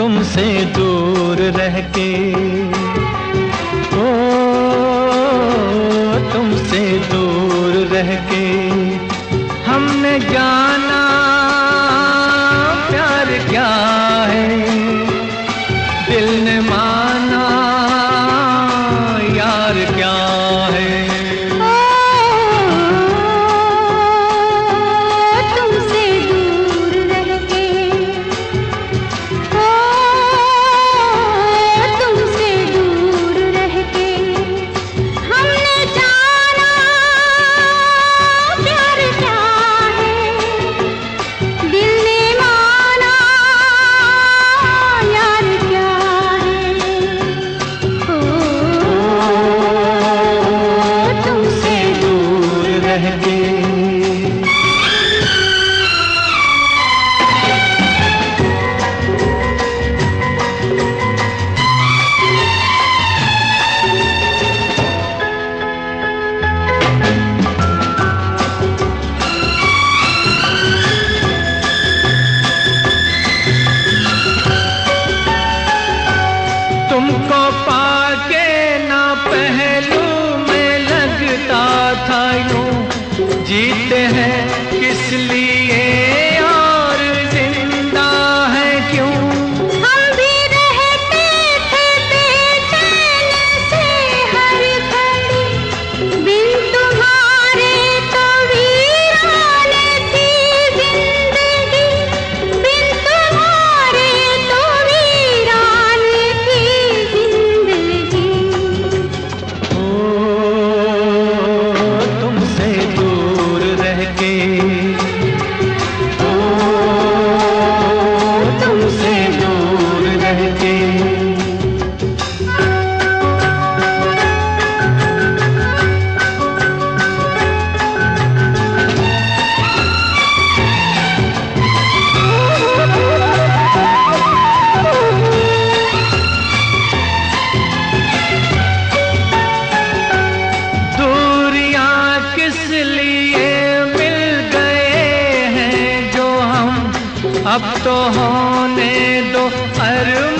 तुमसे दूर रह के। ओ तुमसे दूर रह के। हमने जान अब तो होने दो अरमान।